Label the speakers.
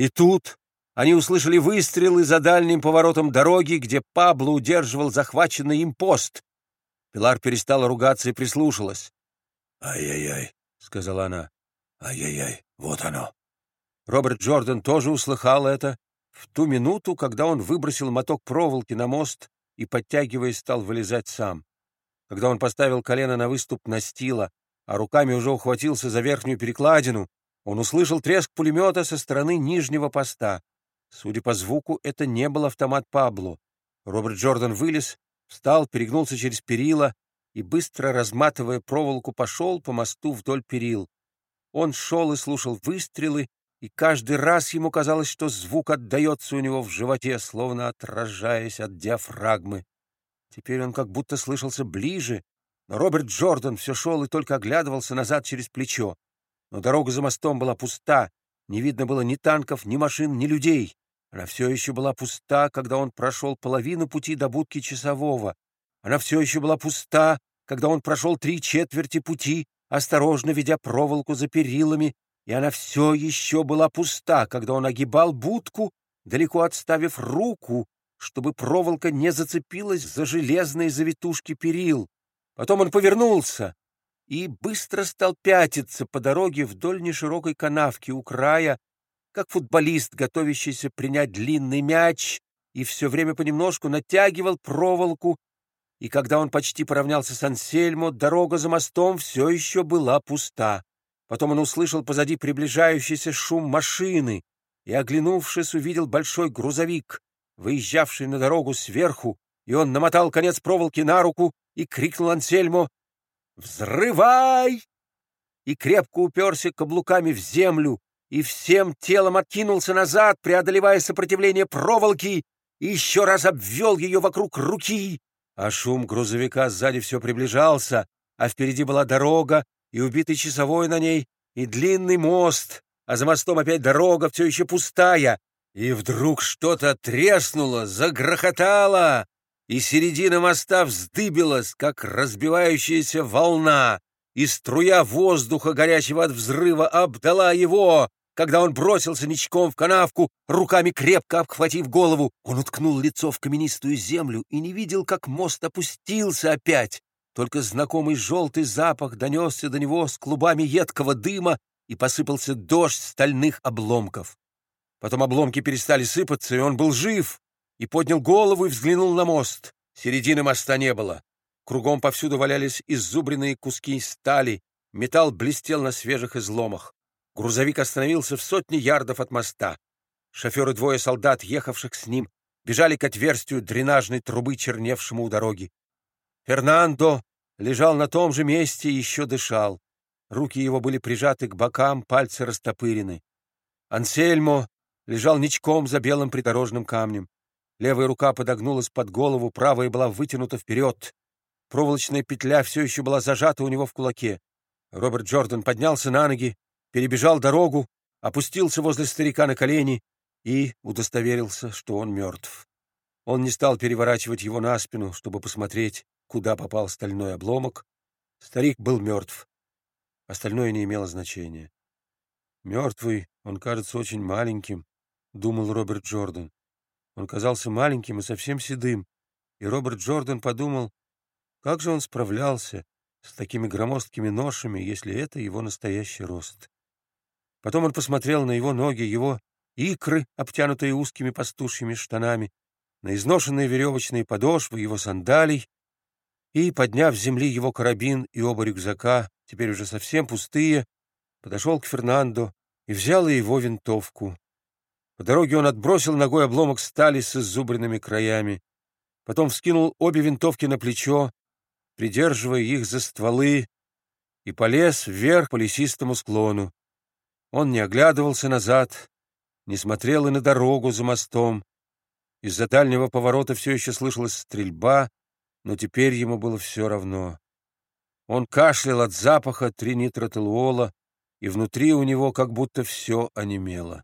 Speaker 1: И тут они услышали выстрелы за дальним поворотом дороги, где Пабло удерживал захваченный им пост. Пилар перестала ругаться и прислушалась.
Speaker 2: «Ай-яй-яй», — сказала она. «Ай-яй-яй, вот оно».
Speaker 1: Роберт Джордан тоже услыхал это в ту минуту, когда он выбросил моток проволоки на мост и, подтягиваясь, стал вылезать сам. Когда он поставил колено на выступ настила, а руками уже ухватился за верхнюю перекладину, он услышал треск пулемета со стороны нижнего поста. Судя по звуку, это не был автомат Пабло. Роберт Джордан вылез, встал, перегнулся через перила и, быстро разматывая проволоку, пошел по мосту вдоль перил. Он шел и слушал выстрелы, и каждый раз ему казалось, что звук отдается у него в животе, словно отражаясь от диафрагмы. Теперь он как будто слышался ближе, но Роберт Джордан все шел и только оглядывался назад через плечо. Но дорога за мостом была пуста, не видно было ни танков, ни машин, ни людей. Она все еще была пуста, когда он прошел половину пути до будки часового. Она все еще была пуста, когда он прошел три четверти пути, осторожно ведя проволоку за перилами и она все еще была пуста, когда он огибал будку, далеко отставив руку, чтобы проволока не зацепилась за железные завитушки перил. Потом он повернулся и быстро стал пятиться по дороге вдоль неширокой канавки у края, как футболист, готовящийся принять длинный мяч, и все время понемножку натягивал проволоку, и когда он почти поравнялся с Ансельмо, дорога за мостом все еще была пуста. Потом он услышал позади приближающийся шум машины и, оглянувшись, увидел большой грузовик, выезжавший на дорогу сверху, и он намотал конец проволоки на руку и крикнул Ансельмо «Взрывай!» и крепко уперся каблуками в землю и всем телом откинулся назад, преодолевая сопротивление проволоки, и еще раз обвел ее вокруг руки. А шум грузовика сзади все приближался, а впереди была дорога, и убитый часовой на ней, и длинный мост, а за мостом опять дорога все еще пустая. И вдруг что-то треснуло, загрохотало, и середина моста вздыбилась, как разбивающаяся волна, и струя воздуха, горячего от взрыва, обдала его, когда он бросился ничком в канавку, руками крепко обхватив голову. Он уткнул лицо в каменистую землю и не видел, как мост опустился опять. Только знакомый желтый запах донесся до него с клубами едкого дыма, и посыпался дождь стальных обломков. Потом обломки перестали сыпаться, и он был жив, и поднял голову и взглянул на мост. Середины моста не было. Кругом повсюду валялись иззубренные куски стали, металл блестел на свежих изломах. Грузовик остановился в сотне ярдов от моста. Шофер двое солдат, ехавших с ним, бежали к отверстию дренажной трубы, черневшему у дороги. Фернандо лежал на том же месте и еще дышал. Руки его были прижаты к бокам, пальцы растопырены. Ансельмо лежал ничком за белым придорожным камнем. Левая рука подогнулась под голову, правая была вытянута вперед. Проволочная петля все еще была зажата у него в кулаке. Роберт Джордан поднялся на ноги, перебежал дорогу, опустился возле старика на колени и удостоверился, что он мертв. Он не стал переворачивать его на спину, чтобы посмотреть, куда попал стальной обломок, старик был мертв. Остальное не имело значения. «Мертвый, он кажется очень маленьким», — думал Роберт Джордан. Он казался маленьким и совсем седым, и Роберт Джордан подумал, как же он справлялся с такими громоздкими ношами, если это его настоящий рост. Потом он посмотрел на его ноги, его икры, обтянутые узкими пастушьими штанами, на изношенные веревочные подошвы его сандалий, и, подняв с земли его карабин и оба рюкзака, теперь уже совсем пустые, подошел к Фернандо и взял его винтовку. По дороге он отбросил ногой обломок стали с изубренными краями, потом вскинул обе винтовки на плечо, придерживая их за стволы, и полез вверх по лесистому склону. Он не оглядывался назад, не смотрел и на дорогу за мостом. Из-за дальнего поворота все еще слышалась стрельба, но теперь ему было все равно. Он кашлял от запаха тринитротолуола, и внутри у него как будто все онемело.